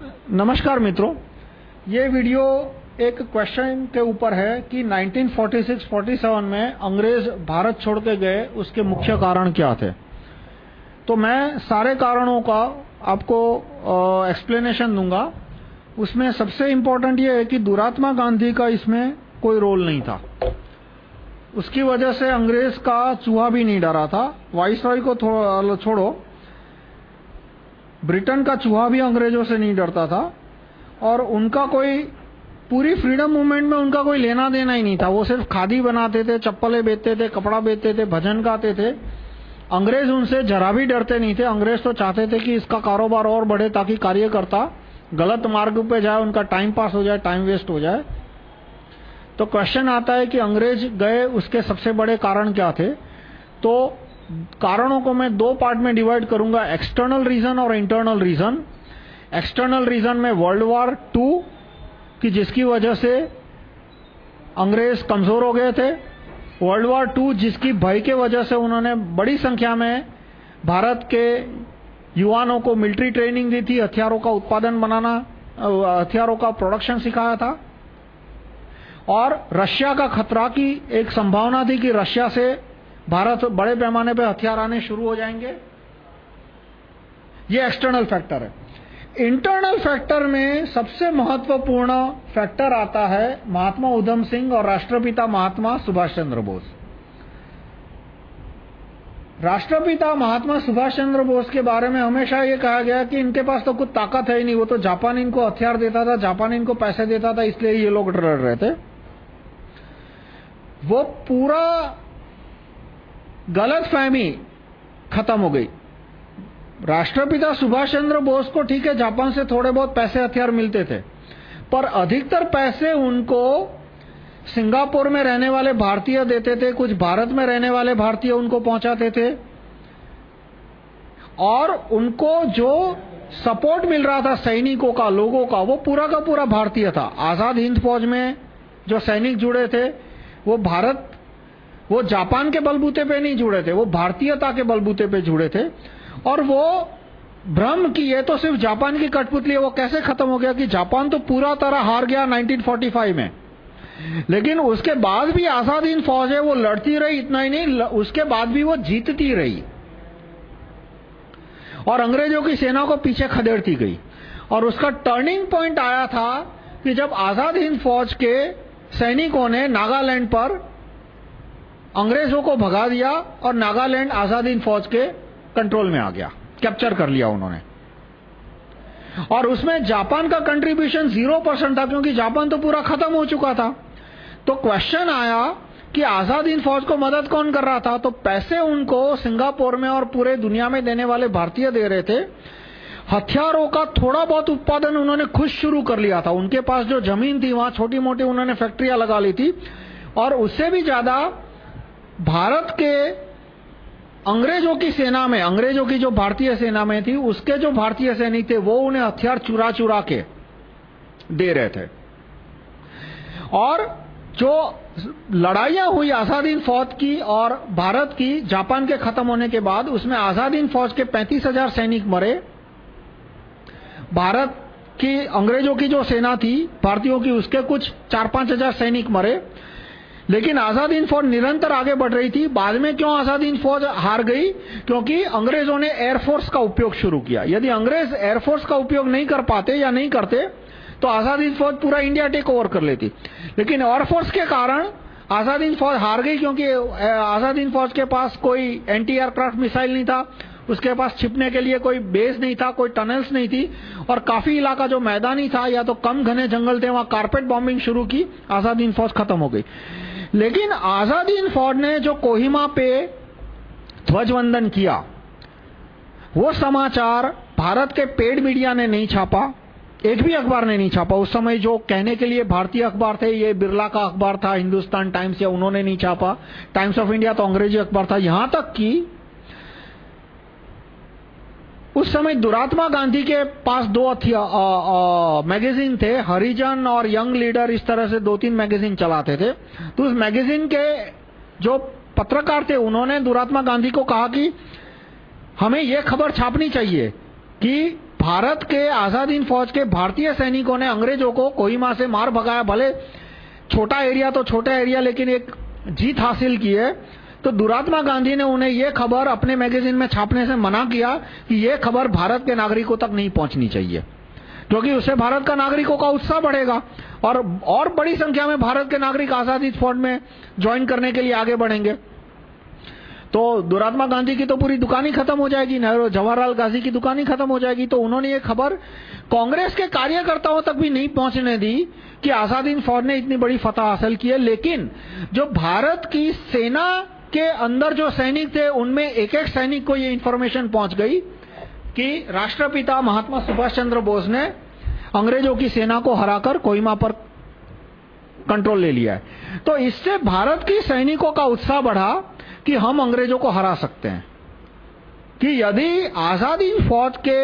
नमस्कार मित्रों। ये वीडियो एक क्वेश्चन के ऊपर है कि 1946-47 में अंग्रेज़ भारत छोड़ के गए, उसके मुख्य कारण क्या थे? तो मैं सारे कारणों का आपको एक्सप्लेनेशन दूँगा। उसमें सबसे इम्पोर्टेंट ये है कि दुरात्मा गांधी का इसमें कोई रोल नहीं था। उसकी वजह से अंग्रेज़ का चूहा भी नहीं डरा था। वाइस वाइसरॉय को छोड़ो। ब्रिटेन का चूहा भी अंग्रेज़ों से नहीं डरता था और उनका कोई पूरी फ्रीडम मूवमेंट में उनका कोई लेना देना ही नहीं था। वो सिर्फ़ खादी बनाते थे, चप्पलें बेचते थे, कपड़ा बेचते थे, भजन गाते थे। अंग्रेज़ उनसे जरा भी डरते नहीं थे। अंग्रेज़ तो चाहते थे कि इसका कारोबार और बढ़े ताकि कार्यकर्ता गलत मार्ग पे जाए, उनका टाइम पास हो जाए, टाइम वेस्ट हो जाए। तो क्वेश्चन आता है कि अंग्रेज़ गए, उसके सबसे बड़े कारण क्या थे? तो कारणों को मैं दो पार्ट में डिवाइड करूँगा एक्सटर्नल रीजन और इंटरनल रीजन एक्सटर्नल रीजन में वर्ल्ड वॉर टू की जिसकी वजह से अंग्रेज़ कमज़ोर हो गए थे। वर्ल्ड वॉर टू जिसकी भय के वजह से उन्होंने बड़ी संख्या में भारत के युवाओं को मिलिट्री ट्रेनिंग दी थी, हथियारों का उत्पादन बनाना हथियारों का प्रोडक्शन सिखाया था। और रशिया का खतरा की एक संभावना थी कि रशिया से भारत बड़े पैमाने पर हथियार आने शुरू हो जाएँगे। ये एक्सटर्नल फैक्टर है। इंटरनल फैक्टर में सबसे महत्वपूर्ण फैक्टर आता है महात्मा उधम सिंह और राष्ट्रपिता महात्मा सुभाष चंद्र बोस। राष्ट्रपिता महात्मा सुभाष चंद्र बोस के बारे में हमेशा ये कहा गया कि इनके पास तो कुछ ताकत है ही नहीं, वो तो जापान इनको हथियार देता था, जापान इनको पैसे देता था, इसलिए ये लोग डर रहे थे। वो पूरा गलत फहमी खत्म हो गई। राष्ट्रपिता सुभाष चंद्र बोस को ठीक है, जापान से थोड़े बहुत पैसे हथियार मिलते थे, पर अधिकतर पैसे उनको सिंगापुर में रहने वाले भारतीय देते थे, कुछ भारत में रहने वाले भारतीय उनको पहुंचाते थे, और उनको जो सपोर्ट मिल रहा था सैनिकों का, लोगों का, वो पूरा का पूरा भारतीय था। आज़ाद हिंद फौज में जो सैनिक जुड़े थे, वो भारत वो जापान के बलबूते पे नहीं जुड़े थे, वो भारतीयता के बलबूते पे जुड़े थे। और वो भ्रम की ये तो सिर्फ़ जापान की कठपुतली है, वो कैसे खत्म हो गया कि जापान तो पूरा तरह हार गया 1945 में। लेकिन उसके बाद भी आज़ाद हिंद फौज है, वो लड़ती रही, इतना ही नहीं उसके बाद भी वो जीतती रही। और अंग्रेज़ों की सेना को पीछे खदेड़ती गई। और उसका टर्निंग पॉइंट आया था कि जब आज़ाद हिंद फौज के सैनिकों ने नागालैंड पर अंग्रेज़ों को भगा दिया और नागालैंड आज़ाद हिंद फौज के कंट्रोल में आ गया। कैप्चर कर लिया उन्होंने। और उसमें जापान का कंट्रीब्यूशन ज़ीरो परसेंट था, क्योंकि जापान तो पूरा खत्म हो चुका था। तो क्वेश्चन आया कि आज़ाद हिंद फौज को मदद कौन कर रहा था? तो पैसे उनको सिंगापुर में और पूरे दुनिया में देने वाले भारतीय दे रहे थे। हथियारों का थोड़ा बहुत उत्पादन उन्होंने खुद शुरू कर लिया था। उनके पास जो ज़मीन थी, वहाँ छोटी मोटी उन्होंने फैक्ट्रियाँ लगा ली थी। और उससे भी ज़्यादा भारत के अंग्रेज़ों की सेना में, अंग्रेज़ों की जो भारतीय सेना में थी, उसके जो भारतीय सैनिक थे, वो उन्हें हथियार चुरा चुरा के दे रहे थे। और जो लड़ाइयाँ हुई आजादीन फौज की और भारत की, जापान के खत्म होने के बाद, उसमें आजादीन फौज के पैंतीस हज़ार सैनिक मरे। भारत की, अंग्रेज़ों की जो सेना थी, भारतीयों की, उसके कुछ चार पाँच हज़ार सैनिक मरे। लेकिन आज़ाद हिंद फौज निरंतर आगे बढ़ रही थी। बाद में क्यों आज़ाद हिंद फौज हार गई? क्योंकि अंग्रेज़ों ने एयरफोर्स का उपयोग शुरू किया। यदि अंग्रेज़ एयरफोर्स का उपयोग नहीं कर पाते या नहीं करते तो आज़ाद हिंद फौज पूरा इंडिया टेक ओवर कर लेती। लेकिन एयरफोर्स के कारण आज़ाद हिंद फौज हार गई, क्योंकि आज़ाद हिंद फौज के पास कोई एंटी एयरक्राफ्ट मिसाइल नहीं था। उसके पास छिपने के लिए कोई बेस नहीं था, कोई टनल्स नहीं थी। और काफ़ी इलाका जो मैदानी था, या तो कम घने जंगल थे, वहाँ कारपेट बॉम्बिंग शुरू की आज़ाद हिंद फौज खत्म हो गई। लेकिन आज़ाद हिंद फौज ने जो कोहिमा पे ध्वजवंदन किया, वो समाचार भारत के पेड मीडिया ने नहीं छापा, एक भी अखबार ने नहीं छापा। उस समय जो कहने के लिए भारतीय अखबार थे, ये बिरला का अखबार था, हिंदुस्तान टाइम्स, या उन्होंने नहीं छापा। टाइम्स ऑफ़ इंडिया तो अंग्रेज़ी अखबार था। यहाँ तक कि उस समय दुरात्मा गांधी के पास दो मैगजीन थे हरिजन और यंग लीडर इस तरह से दो तीन मैगजीन चलाते थे। तो उस मैगजीन के जो पत्रकार थे, उन्होंने दुरात्मा गांधी को कहा कि हमें यह खबर छापनी चाहिए कि भारत के आज़ाद हिंद फौज के भारतीय सैनिकों ने अंग्रेज़ों को कोहिमा से मार भगाया। भले छोटा एरिया तो छोटा एरिया, लेकिन एक जीत हासिल की है। तो दुरात्मा गांधी ने उन्हें यह खबर अपने मैगजीन में छापने से मना किया कि यह खबर भारत के नागरिकों तक नहीं पहुंचनी चाहिए, क्योंकि उससे भारत का नागरिकों का उत्साह बढ़ेगा और और बड़ी संख्या में भारत के नागरिक आज़ादी फौज में ज्वाइन करने के लिए आगे बढ़ेंगे। तो दुरात्मा गांधी की तो पूरी दुकान ही खत्म हो जाएगी, नेहरू, जवाहरलाल गांधी की दुकान ही खत्म हो जाएगी तो उन्होंने ये खबर कांग्रेस के कार्यकर्ताओं तक भी नहीं पहुँचने दी कि आज़ादी फौज ने इतनी बड़ी फतह हासिल की है। लेकिन जो भारत की सेना के अंदर जो सैनिक थे, उनमें एक एक सैनिक को ये इंफॉर्मेशन पहुँच गई कि राष्ट्रपिता महात्मा सुभाष चंद्र बोस ने अंग्रेज़ों की सेना को हराकर कोहिमा पर कंट्रोल ले लिया है। तो इससे भारत की सैनिकों का उत्साह बढ़ा कि हम अंग्रेज़ों को हरा सकते हैं। कि यदि आज़ादी फौज के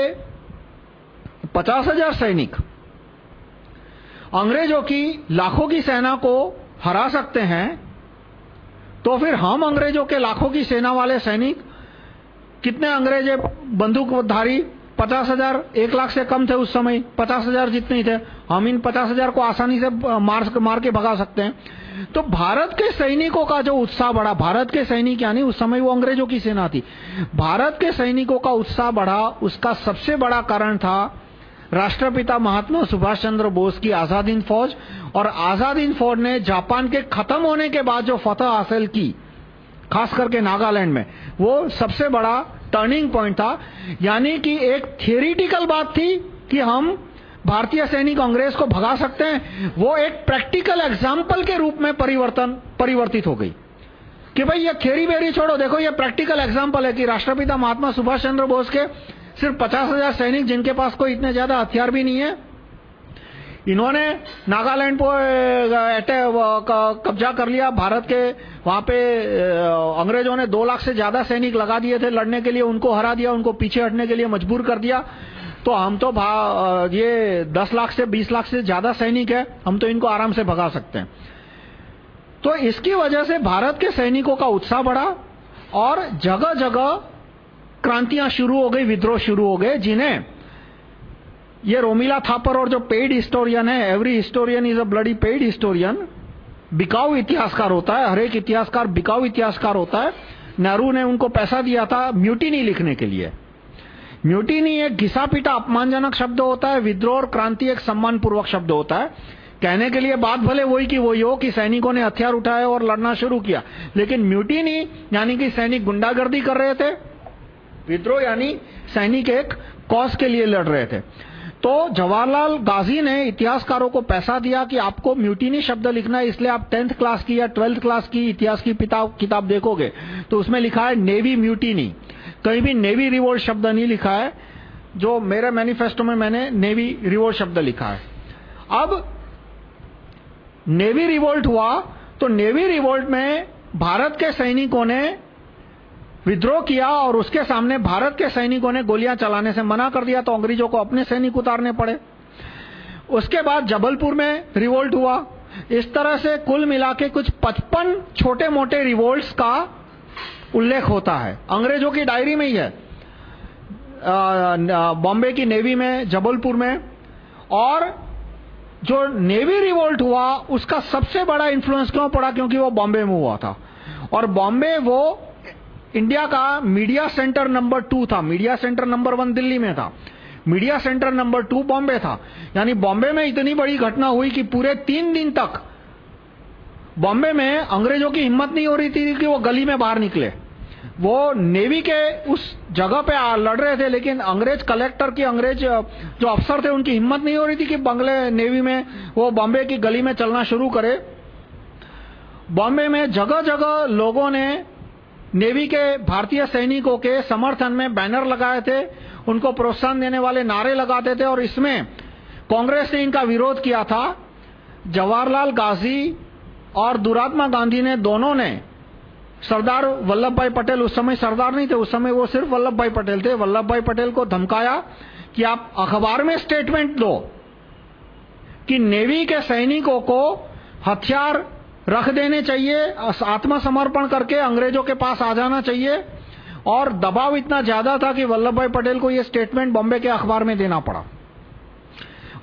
पचास हज़ार सैनिक अंग्रेज़ों की लाखों की सेना को हरा सकते हैं तो फिर हम अंग्रेज़ों के लाखों की सेना वाले सैनिक, कितने अंग्रेज़ बंदूकधारी पचास हज़ार, एक लाख से कम थे उस समय, पचास हज़ार जितने थे। हम इन पचास हज़ार को आसानी से मार मार के भगा सकते हैं। तो भारत के सैनिकों का जो उत्साह बढ़ा, भारत के सैनिक यानी उस समय वो अंग्रेज़ों की सेना थी, भारत के सैनिकों का उत्साह बढ़ा, उसका सबसे बड़ा कारण था राष्ट्रपिता महात्मा सुभाष चंद्र बोस की आज़ाद हिंद फौज और आज़ाद हिंद फौज ने जापान के खत्म होने के बाद जो फतह हासिल की, खास करके नागालैंड में, वो सबसे बड़ा टर्निंग पॉइंट था। यानी कि एक थियोरिटिकल बात थी कि हम भारतीय सैनिक कांग्रेस को भगा सकते हैं। वो एक प्रैक्टिकल एग्ज़ाम्पल के रूप में परिवर्तन, परिवर्तित हो गई। कि भाई, ये थ्योरी वेरी छोड़ो। देखो, ये प्रैक्टिकल एग्ज़ाम्पल है कि राष्ट्रपिता महात्मा सुभाष चंद्र बोस के सिर्फ़ पचास हज़ार सैनिक जिनके पास कोई इतने ज़्यादा हथियार भी नहीं है। इन्होंने नागालैंड पर कब्जा कर लिया। भारत के वहाँ पे अंग्रेज़ों ने दो लाख से ज़्यादा सैनिक लगा दिए थे लड़ने के लिए, उनको हरा दिया, उनको पीछे हटने के लिए मजबूर कर दिया। तो हम तो ये दस लाख से बीस लाख से ज़्यादा सैनिक है, हम तो इनको आराम से भगा सकते हैं। तो इसकी वजह से भारत के सैनिकों का उत्साह बढ़ा और जगह जगह क्रांतियाँ शुरू हो गई, विद्रोह शुरू हो गए, जिन्हें ये रोमिला थापर और जो पेड हिस्टोरियन है, every historian is a bloody paid historian, बिकाऊ इतिहासकार होता है, हर एक इतिहासकार बिकाऊ इतिहासकार होता है। नेहरू ने उनको पैसा दिया था म्यूटिनी लिखने के लिए। म्यूटिनी एक घिसा पीटा अपमानजनक शब्द होता है, विद्रोह और क्रांति एक सम्मानपूर्वक शब्द होता है। कहने के लिए बात भले वही की वही हो कि सैनिकों ने हथियार उठाए और लड़ना शुरू किया, लेकिन म्यूटिनी यानी कि सैनिक गुंडागर्दी कर रहे थे। विद्रोह यानी सैनिक एक कॉज के लिए लड़ रहे थे। तो जवाहरलाल गाजी ने इतिहासकारों को पैसा दिया कि आपको म्यूटिनी शब्द लिखना है, इसलिए आप टेंथ क्लास की या ट्वेल्थ क्लास की इतिहास की किताब देखोगे। तो उसमें लिखा है नेवी म्यूटिनी। कहीं भी नेवी रिवोल्ट शब्द नहीं लिखा है, जो मेरे मैनिफेस्टो में मैंने नेवी रिवोल्ट शब्द लिखा है। अब नेवी रिवोल्ट हुआ तो नेवी रिवोल्ट में भारत के सैनिकों ने विद्रोह किया और उसके सामने भारत के सैनिकों ने गोलियाँ चलाने से मना कर दिया तो अंग्रेज़ों को अपने सैनिक उतारने पड़े। उसके बाद जबलपुर में रिवोल्ट हुआ। इस तरह से कुल मिला के कुछ पचपन छोटे मोटे रिवोल्ट का उल्लेख होता है। अंग्रेज़ों की डायरी में ही है। बॉम्बे की नेवी में, जबलपुर में। और जो नेवी रिवोल्ट हुआ, उसका सबसे बड़ा इन्फ्लुएंस क्यों पड़ा? क्योंकि वो बॉम्बे में हुआ था। और बॉम्बे वो इंडिया का मीडिया सेंटर नंबर टू था। Media centre number one Delhi में था। Media centre number two Bombay था। यानी बॉम्बे में इतनी बड़ी घटना हुई कि पूरे तीन दिन तक बॉम्बे में अंग्रेज़ों की हिम्मत नहीं हो रही थी कि वो गली में बाहर निकले। वो नेवी के उस जगह पे लड़ रहे थे, लेकिन अंग्रेज़ कलेक्टर की अंग्रेज़ जो अफसर थे, उनकी हिम्मत नहीं हो रही थी कि बंगले नेवी में वो बॉम्बे की गली में चलना शुरू करे। बॉम्बे में जगह जगह लोगों ने नेवी के भारतीय सैनिकों के समर्थन में बैनर लगाए थे, उनको प्रोत्साहन देने वाले नारे लगाते थे और इसमें कांग्रेस ने इनका विरोध किया था। जवाहरलाल गांधी और दुरात्मा गांधी ने दोनों ने सरदार वल्लभ भाई पटेल, उस समय सरदार नहीं थे, उस समय वो सिर्फ़ वल्लभ भाई पटेल थे। वल्लभ भाई पटेल को धमकाया कि आप अखबार में स्टेटमेंट दो कि नेवी के सैनिकों को हथियार रख देने चाहिए आत्मसमर्पण करके अंग्रेज़ों के पास आ जाना चाहिए। और दबाव इतना ज़्यादा था कि वल्लभ भाई पटेल को यह स्टेटमेंट बॉम्बे के अखबार में देना पड़ा।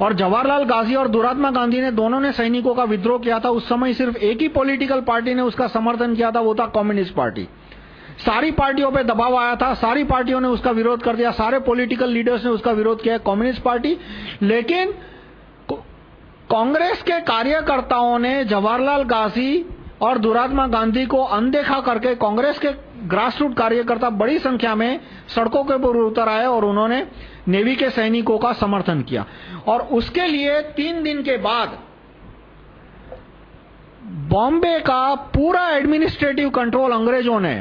और जवाहरलाल गांधी और दुरात्मा गांधी ने दोनों ने सैनिकों का विद्रोह किया था। उस समय सिर्फ़ एक ही पॉलिटिकल पार्टी ने उसका समर्थन किया था, वो था कम्युनिस्ट पार्टी सारी पार्टियों पे दबाव आया था, सारी पार्टियों ने उसका विरोध कर दिया, सारे पॉलिटिकल लीडर्स ने उसका विरोध किया कम्युनिस्ट पार्टी लेकिन कांग्रेस के कार्यकर्ताओं ने जवाहरलाल गांधी और दुरात्मा गांधी को अनदेखा करके कांग्रेस के ग्रासरूट कार्यकर्ता बड़ी संख्या में सड़कों के ऊपर उतर आए और उन्होंने नेवी के सैनिकों का समर्थन किया। और उसके लिए तीन दिन के बाद बॉम्बे का पूरा एडमिनिस्ट्रेटिव कंट्रोल अंग्रेज़ों ने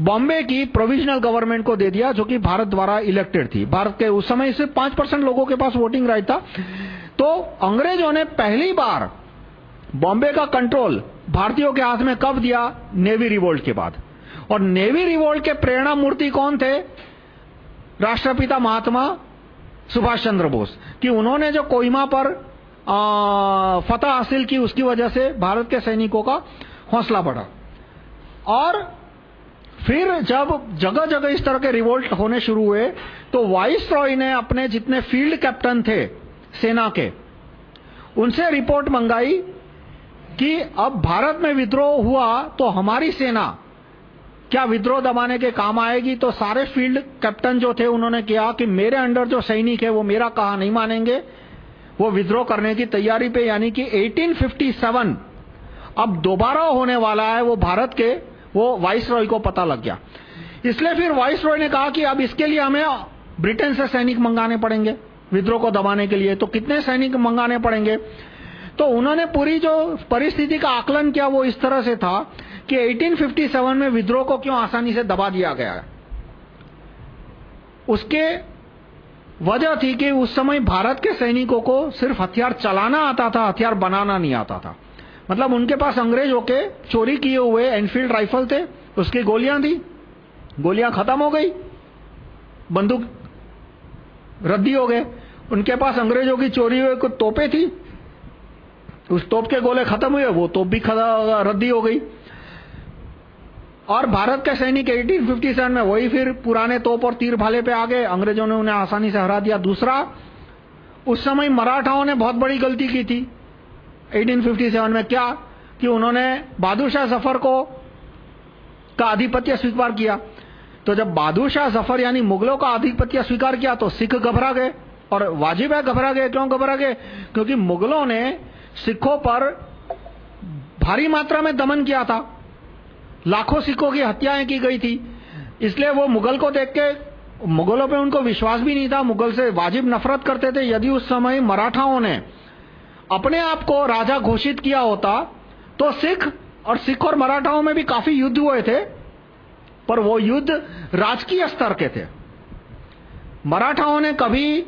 बॉम्बे की प्रोविजनल गवर्नमेंट को दे दिया, जो कि भारत द्वारा इलेक्टेड थी। भारत के उस समय सिर्फ़ पाँच परसेंट लोगों के पास वोटिंग राइट था। तो अंग्रेज़ों ने पहली बार बॉम्बे का कंट्रोल भारतीयों के हाथ में कब दिया? नेवी रिवोल्ट के बाद। और नेवी रिवोल्ट के प्रेरणा मूर्ति कौन थे? राष्ट्रपिता महात्मा सुभाष चंद्र बोस। कि उन्होंने जो कोहिमा पर फतह हासिल की, उसकी वजह से भारत के सैनिकों का हौसला बढ़ा। और फिर जब जगह जगह इस तरह के रिवोल्ट होने शुरू हुए तो वाइस रॉय ने अपने जितने फ़ील्ड कैप्टन थे सेना के। उनसे रिपोर्ट मंगाई कि अब भारत में विद्रोह हुआ तो हमारी सेना, क्या विद्रोह दबाने के काम आएगी? तो सारे फ़ील्ड कैप्टन जो थे, उन्होंने किया कि मेरे अंडर जो सैनिक है, वो मेरा कहा नहीं मानेंगे। वो विद्रोह करने की तैयारी पे, यानी कि 1857 अब दोबारा होने वाला है वो भारत के, वो वाइस रॉय को पता लग गया। इसलिए फिर वाइस रॉय ने कहा कि अब इसके लिए हमें ब्रिटेन से सैनिक मंगाने पड़ेंगे। विद्रोह को दबाने के लिए तो कितने सैनिक मंगाने पड़ेंगे? तो उन्होंने पूरी जो परिस्थिति का आकलन किया, वो इस तरह से था कि 1857 में विद्रोह को क्यों आसानी से दबा दिया गया? उसके वजह थी कि उस समय भारत के सैनिकों को सिर्फ़ हथियार चलाना आता था, हथियार बनाना नहीं आता था। मतलब उनके पास अंग्रेज़ों के चोरी किए हुए एनफील्ड राइफल थे, उसकी गोलियाँ थी, गोलियाँ खत्म हो गई, बंदूक रद्दी हो गए। उनके पास अंग्रेज़ों की चोरी हुई, कुछ तोपे थी। उस तोप के गोले खत्म हुए, वो तोप भी रद्दी हो गई। और भारत के सैनिक 1857 में वही फिर पुराने तोप और तीर भाले पे आ गए। अंग्रेज़ों ने उन्हें आसानी से हरा दिया। दूसरा, उस समय मराठाओं ने बहुत बड़ी गलती की थी 1857 में। क्या? कि उन्होंने बहादुर शाह ज़फ़र को, का आधिपत्य स्वीकार किया। तो जब बहादुर शाह ज़फ़र यानी मुगलों का आधिपत्य स्वीकार किया तो सिख घबरा गए। और वाजिब है घबरा गए क्यों घबरा गए क्योंकि मुगलों ने सिखों पर भारी मात्रा में दमन किया था। लाखों सिखों की हत्याएँ की गई थी। इसलिए वो मुगल को देख के, मुगलों पे उनको विश्वास भी नहीं था। मुगल से वाजिब नफरत करते थे। यदि उस समय मराठाओं ने अपने आप को राजा घोषित किया होता तो सिख और सिख और मराठाओं में भी काफ़ी युद्ध हुए थे। पर वो युद्ध राजकीय स्तर के थे। मराठाओं ने कभी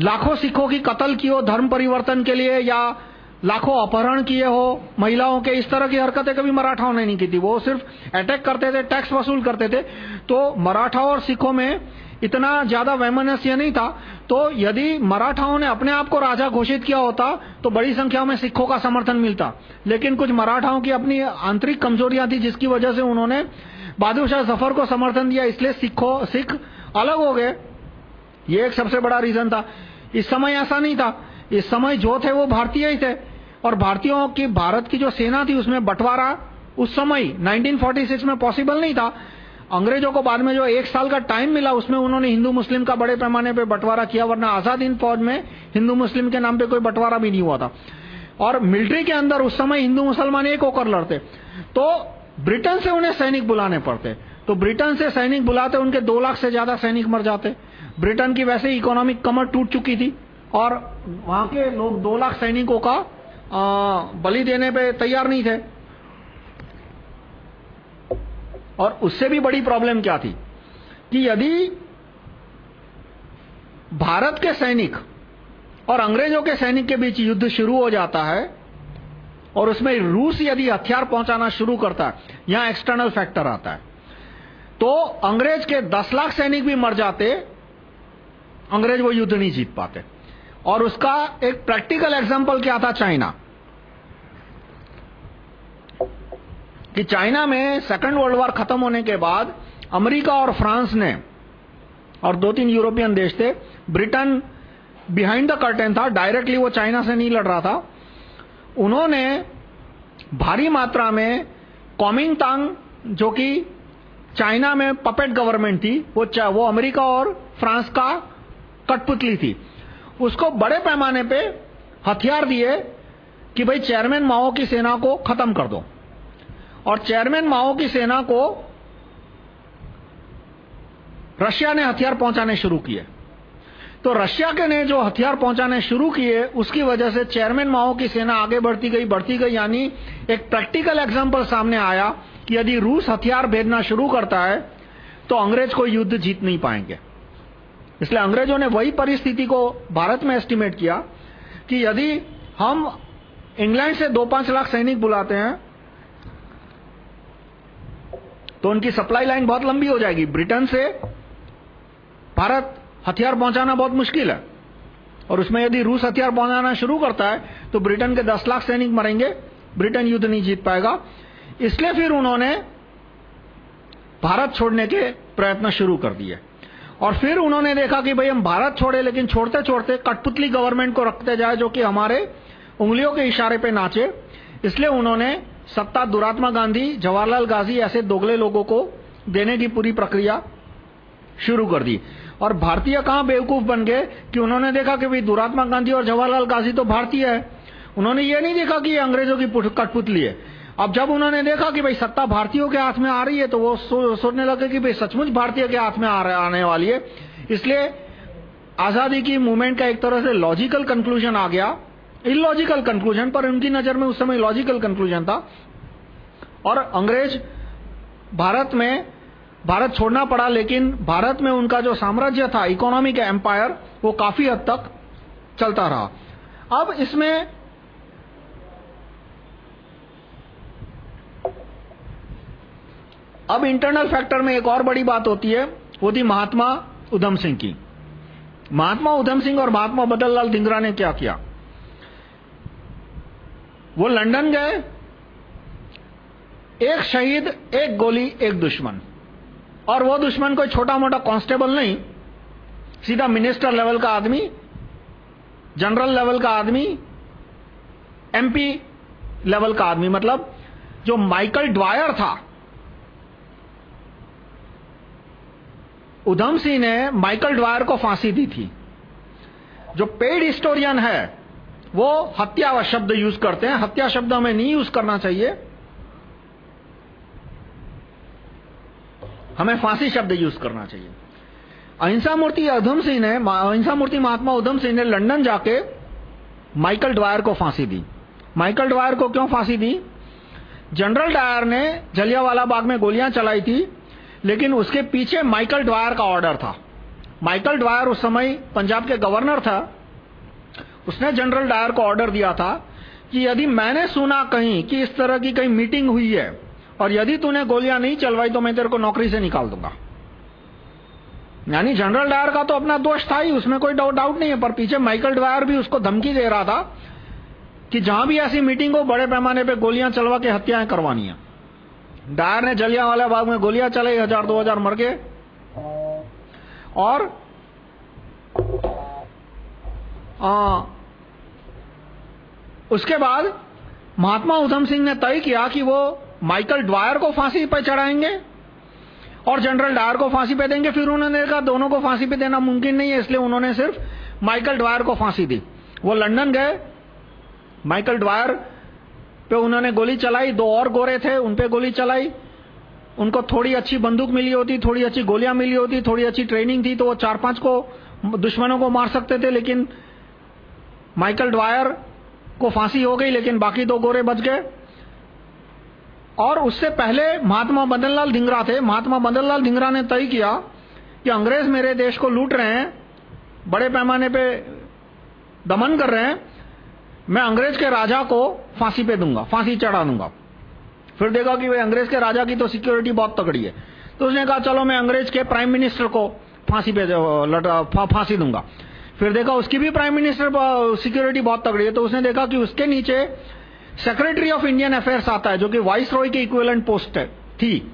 लाखों सिखों की कत्ल की हो, धर्म परिवर्तन के लिए या लाखों अपहरण किए हो, महिलाओं के इस तरह की हरकतें कभी मराठाओं ने नहीं की थी। वो सिर्फ़ अटैक करते थे टैक्स वसूल करते थे। तो मराठाओं और सिखों में इतना ज़्यादा वैमनस्य नहीं था। तो यदि मराठाओं ने अपने आप को राजा घोषित किया होता तो बड़ी संख्या में सिखों का समर्थन मिलता। लेकिन कुछ मराठाओं की अपनी आंतरिक कमजोरियाँ थी, जिसकी वजह से उन्होंने बहादुर शाह ज़फ़र को समर्थन दिया, इसलिए सिखों, सिख अलग हो गए। ये एक सबसे बड़ा रीजन था। इस समय ऐसा नहीं था। इस समय जो थे वो भारतीय ही थे। और भारतीयों की, भारत की जो सेना थी, उसमें बंटवारा उस समय 1946 में पॉसिबल नहीं था। अंग्रेज़ों को बाद में जो एक साल का टाइम मिला, उसमें उन्होंने हिंदू मुस्लिम का बड़े पैमाने पर बंटवारा किया, वरना आज़ाद हिंद फौज में हिंदू मुस्लिम के नाम पर कोई बंटवारा भी नहीं हुआ था। और मिलिट्री के अंदर उस समय हिंदू मुसलमान एक होकर लड़ते। तो ब्रिटेन से उन्हें सैनिक बुलाने पड़ते। तो ब्रिटेन से सैनिक बुलाते, उनके दो लाख से ज़्यादा सैनिक मर जाते। ब्रिटेन की वैसे इकोनॉमिक कमर टूट चुकी थी और वहाँ के लोग दो लाख सैनिकों का बलि देने पे तैयार नहीं थे। और उससे भी बड़ी प्रॉब्लम क्या थी कि यदि भारत के सैनिक और अंग्रेज़ों के सैनिक के बीच युद्ध शुरू हो जाता है और उसमें रूस यदि हथियार पहुंचाना शुरू करता है, यहाँ एक्सटर्नल फैक्टर आता है तो अंग्रेज़ के 10 लाख सैनिक भी मर जाते अंग्रेज़ वो युद्ध नहीं जीत पाते। और उसका एक प्रैक्टिकल एग्जांपल क्या था चाइना? कि चाइना में सेकंड वर्ल्ड वॉर खत्म होने के बाद अमेरिका और फ्रांस ने और दो तीन यूरोपियन देश थे, ब्रिटेन बिहाइंड द कर्टेन था डायरेक्टली वो चाइना से नहीं लड़ रहा था। उन्होंने भारी मात्रा में कॉमिंग कॉमिंगतांग जो कि चाइना में पपेट गवर्नमेंट थी, वो वो अमेरिका और फ्रांस का कठपुतली थी। उसको बड़े पैमाने पे हथियार दिए कि भाई चेयरमैन माओ की सेना को खत्म कर दो। और चेयरमैन माओ की सेना को रशिया ने हथियार पहुँचाने शुरू किए। तो रशिया के ने जो हथियार पहुँचाने शुरू किए, उसकी वजह से चेयरमैन माओ की सेना आगे बढ़ती गई बढ़ती गई, यानी एक प्रैक्टिकल एग्जांपल सामने आया कि यदि रूस हथियार भेजना शुरू करता है तो अंग्रेज़ कोई युद्ध जीत नहीं पाएँगे। इसलिए अंग्रेज़ों ने वही परिस्थिति को भारत में एस्टिमेट किया कि यदि हम इंग्लैंड से दो पाँच लाख सैनिक बुलाते हैं तो उनकी सप्लाई लाइन बहुत लंबी हो जाएगी। ब्रिटेन से भारत हथियार पहुंचाना बहुत मुश्किल है। और उसमें यदि रूस हथियार पहुंचाना शुरू करता है तो ब्रिटेन के दस लाख सैनिक मरेंगे। ब्रिटेन युद्ध नहीं जीत पाएगा। इसलिए फिर उन्होंने भारत छोड़ने के प्रयत्न शुरू कर दिए। और फिर उन्होंने देखा कि भाई हम भारत छोड़े, लेकिन छोड़ते छोड़ते कठपुतली गवर्नमेंट को रखते जाए, जो कि हमारे उंगलियों के इशारे पे नाचे। इसलिए उन्होंने सत्ता दुरात्मा गांधी, जवाहरलाल गांधी ऐसे दोगले लोगों को देने की पूरी प्रक्रिया शुरू कर दी। और भारतीय कहाँ बेवकूफ़ बन गए कि उन्होंने देखा कि भाई दुरात्मा गांधी और जवाहरलाल गांधी तो भारतीय है। उन्होंने ये नहीं देखा कि ये अंग्रेज़ों की कठपुतली है। अब जब उन्होंने देखा कि भाई सत्ता भारतीयों के हाथ में आ रही है तो वो सोचने लगे कि भाई सचमुच भारतीय के हाथ में आ रहे, आने वाली है। इसलिए आज़ादी की मूवमेंट का एक तरह से लॉजिकल कंक्लूजन आ गया। इलॉजिकल कंक्लूजन पर उनकी नज़र में उस समय लॉजिकल कंक्लूजन था। और अंग्रेज़ भारत में भारत छोड़ना पड़ा लेकिन भारत में उनका जो साम्राज्य था इकोनॉमिक एम्पायर वो काफ़ी हद तक चलता रहा। अब इसमें अब इंटरनल फैक्टर में एक और बड़ी बात होती है, वो थी महात्मा उधम सिंह की। महात्मा उधम सिंह और महात्मा बदललाल धिंगरा ने क्या किया? वो लंदन गए, एक शहीद, एक गोली, एक दुश्मन। और वो दुश्मन कोई छोटा मोटा कांस्टेबल नहीं, सीधा मिनिस्टर लेवल का आदमी, जनरल लेवल का आदमी, एमपी लेवल का आदमी मतलब जो माइकल ड्वायर था उधम सिंह ने माइकल ड्वायर को फांसी दी थी। जो पेड हिस्टोरियन है, वो हत्या शब्द यूज़ करते हैं। हत्या शब्द हमें नहीं यूज़ करना चाहिए। हमें फांसी शब्द यूज़ करना चाहिए। अहिंसा मूर्ति उधम सिंह ने अहिंसा मूर्ति महात्मा उधम सिंह ने लंदन जाके माइकल ड्वायर को फांसी दी। माइकल ड्वायर को क्यों फांसी दी? जनरल डायर ने जलियावाला बाग में गोलियाँ चलाई थी। लेकिन उसके पीछे माइकल ड्वायर का ऑर्डर था। माइकल ड्वायर उस समय पंजाब के गवर्नर था। उसने जनरल डायर को ऑर्डर दिया था कि यदि मैंने सुना कहीं कि इस तरह की कहीं मीटिंग हुई है और यदि तूने गोलियाँ नहीं चलवाई तो मैं तेरे को नौकरी से निकाल दूँगा। यानी जनरल डायर का तो अपना दोष था ही, उसमें कोई डाउट डाउट नहीं है, पर पीछे माइकल ड्वायर भी उसको धमकी दे रहा था कि जहाँ भी ऐसी मीटिंग हो, बड़े पैमाने पे गोलियाँ चलवा के हत्याएँ करवानी है। डायर ने जलिया वाले बाग में गोलियाँ चलाई हज़ार दो हज़ार मर गए। और आ, उसके बाद महात्मा उधम सिंह ने तय किया कि वो माइकल ड्वायर को फांसी पर चढ़ाएँगे और जनरल डायर को फांसी पे देंगे। फिर उन्होंने कहा दोनों को फांसी पे देना मुमकिन नहीं है इसलिए उन्होंने सिर्फ़ माइकल ड्वायर को फांसी दी। वो लंदन गए। माइकल ड्वायर पे उन्होंने गोली चलाई, दो और गोरे थे, उन पे गोली चलाई। उनको थोड़ी अच्छी बंदूक मिली होती, थोड़ी अच्छी गोलियाँ मिली होती, थोड़ी अच्छी ट्रेनिंग थी तो वो चार पाँच को, दुश्मनों को मार सकते थे, लेकिन माइकल ड्वायर को फांसी हो गई, लेकिन बाकी दो गोरे बच गए। और उससे पहले महात्मा बदनलाल धिंगरा थे। महात्मा बदनलाल धिंगरा ने तय किया कि अंग्रेज़ मेरे देश को लूट रहे हैं, बड़े पैमाने पे दमन कर रहे हैं मैं अंग्रेज़ के राजा को फांसी पे दूँगा, फांसी चढ़ा दूँगा। फिर देखा कि भाई अंग्रेज़ के राजा की तो सिक्योरिटी बहुत तगड़ी है। तो उसने कहा, चलो मैं अंग्रेज़ के प्राइम मिनिस्टर को फांसी पे फांसी दूँगा। फिर देखा उसकी भी प्राइम मिनिस्टर सिक्योरिटी बहुत तगड़ी है। तो उसने देखा कि उसके नीचे सेक्रेटरी ऑफ़ इंडियन अफेयर्स आता है, जो कि वाइस रॉय के इक्विवेलेंट पोस्ट है, थी।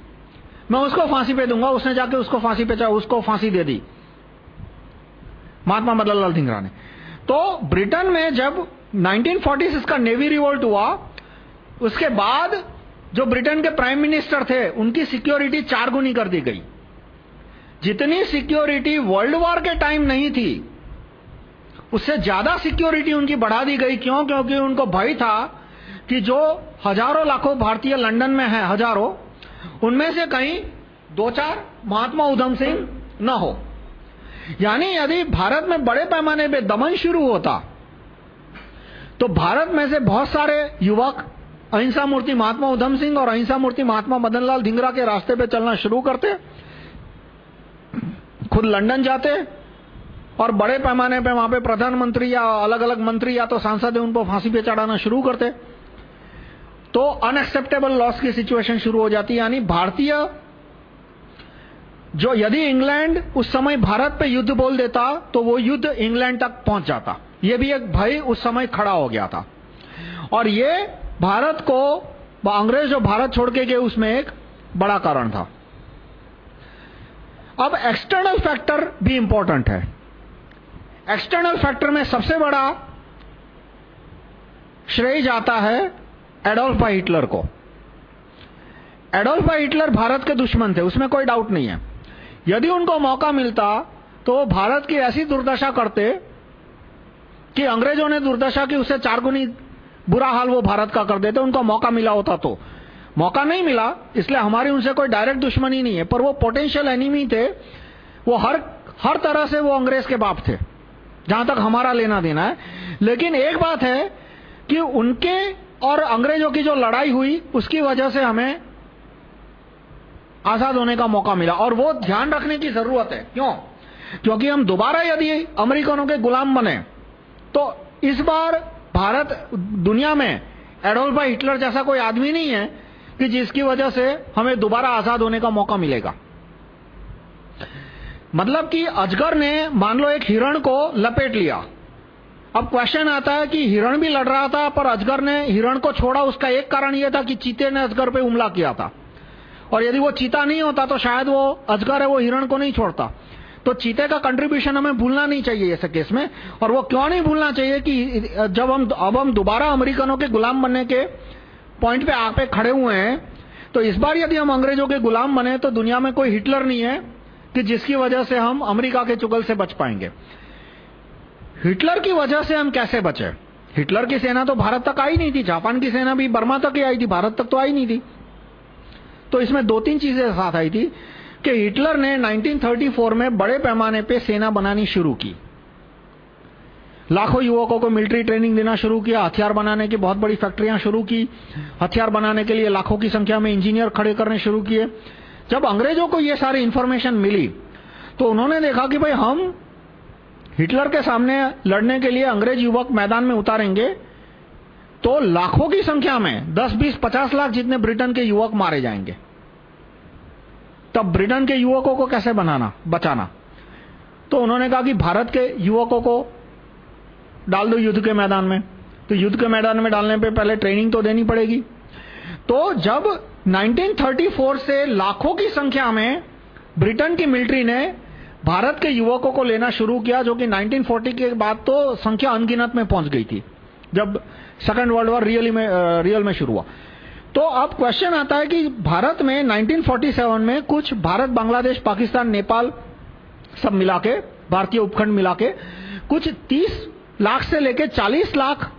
मैं उसको फांसी पे दूँगा, उसने जाके उसको फांसी पे उसको फांसी दे दी। महात्मा मदन लाल धिंगरा ने। तो ब्रिटेन में जब 1946 का नेवी रिवोल्ट हुआ। उसके बाद जो ब्रिटेन के प्राइम मिनिस्टर थे, उनकी सिक्योरिटी चार गुनी कर दी गई। जितनी सिक्योरिटी वर्ल्ड वॉर के टाइम नहीं थी, उससे ज़्यादा सिक्योरिटी उनकी बढ़ा दी गई। क्यों? क्योंकि उनको भय था कि जो हज़ारों लाखों भारतीय लंदन में हैं, हज़ारों, उनमें से कहीं दो चार महात्मा उधम सिंह न हो। यानी यदि भारत में बड़े पैमाने पे दमन शुरू होता तो भारत में से बहुत सारे युवक अहिंसा मूर्ति महात्मा उधम सिंह और अहिंसा मूर्ति महात्मा मदन लाल धिंगरा के रास्ते पे चलना शुरू करते, खुद लंदन जाते और बड़े पैमाने पे वहाँ पे प्रधानमंत्री या अलग अलग मंत्री या तो सांसद उनको फांसी पे चढ़ाना शुरू करते। तो अनएक्सेप्टेबल लॉस की सिचुएशन शुरू हो जाती यानी भारतीय जो यदि इंग्लैंड उस समय भारत पे युद्ध बोल देता तो वो युद्ध इंग्लैंड तक पहुँच जाता। ये भी एक भय उस समय खड़ा हो गया था। और ये भारत को अंग्रेज़ जो भारत छोड़ के गए, उसमें एक बड़ा कारण था। अब एक्सटर्नल फैक्टर भी इंपॉर्टेंट है। एक्सटर्नल फैक्टर में सबसे बड़ा श्रेय जाता है एडोल्फ हिटलर को। एडोल्फ हिटलर भारत के दुश्मन थे, उसमें कोई डाउट नहीं है। यदि उनको मौका मिलता तो भारत की ऐसी दुर्दशा करते कि अंग्रेज़ों ने दुर्दशा की उससे चार गुनी बुरा हाल वो भारत का कर देते, उनको मौका मिला होता तो। मौका नहीं मिला, इसलिए हमारी उनसे कोई डायरेक्ट दुश्मनी नहीं है, पर वो पोटेंशियल एनिमी थे, वो हर हर तरह से वो अंग्रेज़ के बाप थे, जहाँ तक हमारा लेना देना है। लेकिन एक बात है कि उनके और अंग्रेज़ों की जो लड़ाई हुई, उसकी वजह से हमें आज़ाद होने का मौका मिला, और वो ध्यान रखने की ज़रूरत है। क्यों? क्योंकि हम दोबारा यदि अमेरिकनों के गुलाम बने तो इस बार भारत दुनिया में एडोल्फ हिटलर जैसा कोई आदमी नहीं है कि जिसकी वजह से हमें दोबारा आज़ाद होने का मौका मिलेगा। मतलब कि अजगर ने मान लो एक हिरण को लपेट लिया। अब क्वेश्चन आता है कि हिरण भी लड़ रहा था, पर अजगर ने हिरण को छोड़ा। उसका एक कारण यह था कि चीते ने अजगर पे हमला किया था। और यदि वो चीता नहीं होता तो शायद वो अजगर है, वो हिरण को नहीं छोड़ता। तो चीते का कंट्रीब्यूशन हमें भूलना नहीं चाहिए ऐसे केस में, और वो क्यों नहीं भूलना चाहिए कि जब हम, अब हम दोबारा अमेरिकनों के गुलाम बनने के पॉइंट पे आप खड़े हुए हैं तो इस बार यदि हम अंग्रेज़ों के गुलाम बने तो दुनिया में कोई हिटलर नहीं है कि जिसकी वजह से हम अमेरिका के चुगल से बच पाएँगे। हिटलर की वजह से हम कैसे बचे? हिटलर की सेना तो भारत तक आई नहीं थी, जापान की सेना भी बर्मा तक ही आई थी, भारत तक तो आई नहीं थी। तो इसमें दो तीन चीज़ें साथ आई थी कि हिटलर ने 1934 में बड़े पैमाने पे सेना बनानी शुरू की। लाखों युवकों को मिलिट्री ट्रेनिंग देना शुरू किया हथियार बनाने की बहुत बड़ी फैक्ट्रियाँ शुरू की हथियार बनाने के लिए लाखों की संख्या में इंजीनियर खड़े करने शुरू किए। जब अंग्रेज़ों को ये सारी इंफॉर्मेशन मिली तो उन्होंने देखा कि भाई हम हिटलर के सामने लड़ने के लिए अंग्रेज़ युवक मैदान में उतारेंगे तो लाखों की संख्या में 10, 20, 50 लाख जितने ब्रिटेन के युवक मारे जाएँगे। तब ब्रिटेन के युवकों को कैसे बनाना, बचाना? तो उन्होंने कहा कि भारत के युवकों को डाल दो युद्ध के मैदान में। तो युद्ध के मैदान में डालने पे पहले ट्रेनिंग तो देनी पड़ेगी। तो जब 1934 से लाखों की संख्या में ब्रिटेन की मिलिट्री ने भारत के युवकों को लेना शुरू किया, जो कि 1940 के बाद तो संख्या अनगिनत में पहुँच गई थी, जब सेकंड वर्ल्ड वॉर रियली में रियल में शुरू हुआ। तो अब क्वेश्चन आता है कि भारत में 1947 में कुछ भारत, बांग्लादेश, पाकिस्तान, नेपाल सब मिला के भारतीय उपखंड मिला के कुछ 30 लाख से लेके 40 लाख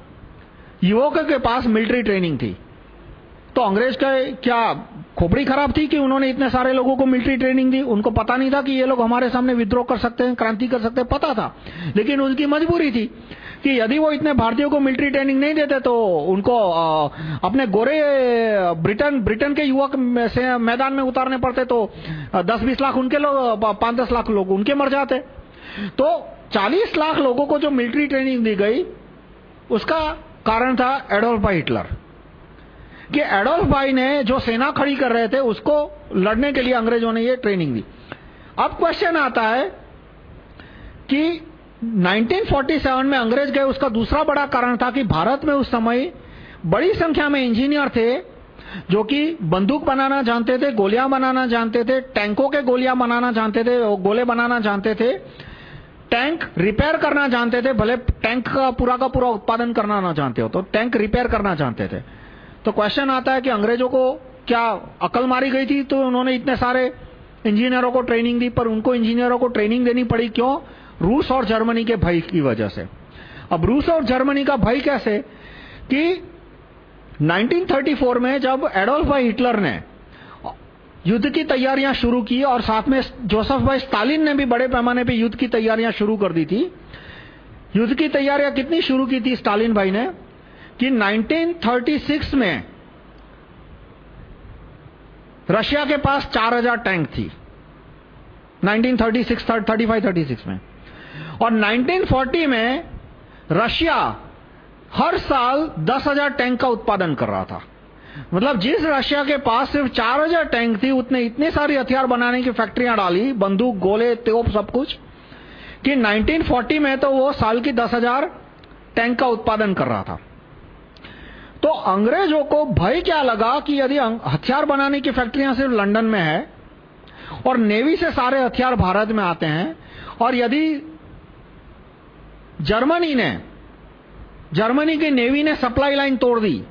युवकों के पास मिलिट्री ट्रेनिंग थी। तो अंग्रेज़ का क्या खोपड़ी खराब थी कि उन्होंने इतने सारे लोगों को मिलिट्री ट्रेनिंग दी? उनको पता नहीं था कि ये लोग हमारे सामने विद्रोह कर सकते हैं, क्रांति कर सकते हैं, पता था। लेकिन उनकी मजबूरी थी। कि यदि वो इतने भारतीयों को मिलिट्री ट्रेनिंग नहीं देते तो उनको अपने गोरे ब्रिटेन ब्रिटेन के युवक से मैदान में उतारने पड़ते तो दस बीस लाख उनके लोग पाँच दस लाख लोग उनके मर जाते। तो चालीस लाख लोगों को जो मिलिट्री ट्रेनिंग दी गई, उसका कारण था एडोल्फ हिटलर कि एडोल्फ भाई ने जो सेना खड़ी कर रहे थे, उसको लड़ने के लिए अंग्रेज़ों ने ये ट्रेनिंग दी। अब क्वेश्चन आता है कि 1947 में अंग्रेज़ गए, उसका दूसरा बड़ा कारण था कि भारत में उस समय बड़ी संख्या में इंजीनियर थे जो कि बंदूक बनाना जानते थे, गोलियाँ बनाना जानते थे, टैंकों के गोलियाँ बनाना जानते थे, गोले बनाना जानते थे, टैंक रिपेयर करना जानते थे, भले टैंक का पूरा का पूरा उत्पादन करना ना जानते हो तो टैंक रिपेयर करना जानते थे। तो क्वेश्चन आता है कि अंग्रेज़ों को क्या अकल मारी गई थी? तो उन्होंने इतने सारे इंजीनियरों को ट्रेनिंग दी, पर उनको इंजीनियरों को ट्रेनिंग देनी पड़ी, क्यों? रूस और जर्मनी के भय की वजह से। अब रूस और जर्मनी का भय कैसे? कि 1934 में जब एडोल्फ भाई हिटलर ने युद्ध की तैयारियाँ शुरू की और साथ में जोसेफ भाई स्टालिन ने भी बड़े पैमाने पे युद्ध की तैयारियाँ शुरू कर दी थी, युद्ध की तैयारियाँ कितनी शुरू की थी स्टालिन भाई ने? कि 1936 में रशिया के पास 4000 टैंक थी। 1936 35 36 में। और 1940 में रशिया हर साल 10,000 टैंक का उत्पादन कर रहा था। मतलब जिस रशिया के पास सिर्फ़ 4000 टैंक थी उतने इतने सारी हथियार बनाने की फैक्ट्रियाँ डाली बंदूक गोले तोप सब कुछ कि 1940 में तो वो साल की 10,000 टैंक का उत्पादन कर रहा था। तो अंग्रेज़ों को भय क्या लगा कि यदि हथियार बनाने की फैक्ट्रियाँ सिर्फ़ लंदन में है और नेवी से सारे हथियार भारत में आते हैं और यदि जर्मनी ने, जर्मनी की नेवी ने सप्लाई लाइन तोड़ दी।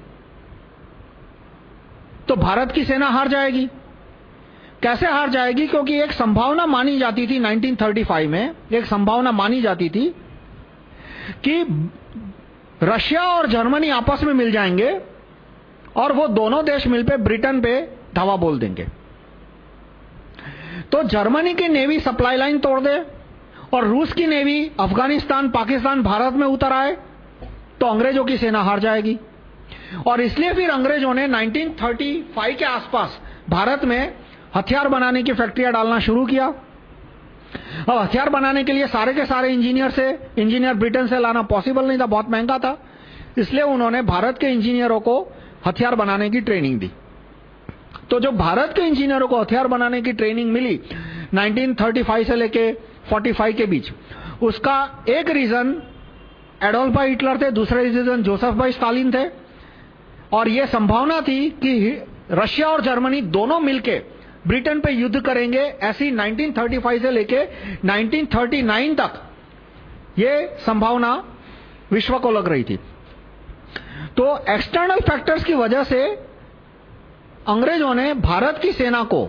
तो भारत की सेना हार जाएगी। कैसे हार जाएगी? क्योंकि एक संभावना मानी जाती थी 1935 में, एक संभावना मानी जाती थी कि रशिया और जर्मनी आपस में मिल जाएँगे और वो दोनों देश मिल मिलकर ब्रिटेन पे धावा बोल देंगे। तो जर्मनी की नेवी सप्लाई लाइन तोड़ दे और रूस की नेवी अफ़गानिस्तान, पाकिस्तान, भारत में उतर आए तो अंग्रेज़ों की सेना हार जाएगी। और इसलिए फिर अंग्रेज़ों ने 1935 के आसपास भारत में हथियार बनाने की फैक्ट्रियाँ डालना शुरू किया। अब हथियार बनाने के लिए सारे के सारे इंजीनियर से, इंजीनियर ब्रिटेन से लाना पॉसिबल नहीं था, बहुत महँगा था। इसलिए उन्होंने भारत के इंजीनियरों को हथियार बनाने की ट्रेनिंग दी। तो जो भारत के इंजीनियरों को हथियार बनाने की ट्रेनिंग मिली 1935 से लेके 45 के बीच। उसका एक रीजन एडोल्फ भाई हिटलर थे, दूसरे रीजन जोसेफ भाई स्टालिन थे। और यह संभावना थी कि रशिया और जर्मनी दोनों मिलके ब्रिटेन पे युद्ध करेंगे, ऐसी 1935 से लेके 1939 तक। ये संभावना विश्व को लग रही थी। तो एक्सटर्नल फैक्टर्स की वजह से अंग्रेज़ों ने भारत की सेना को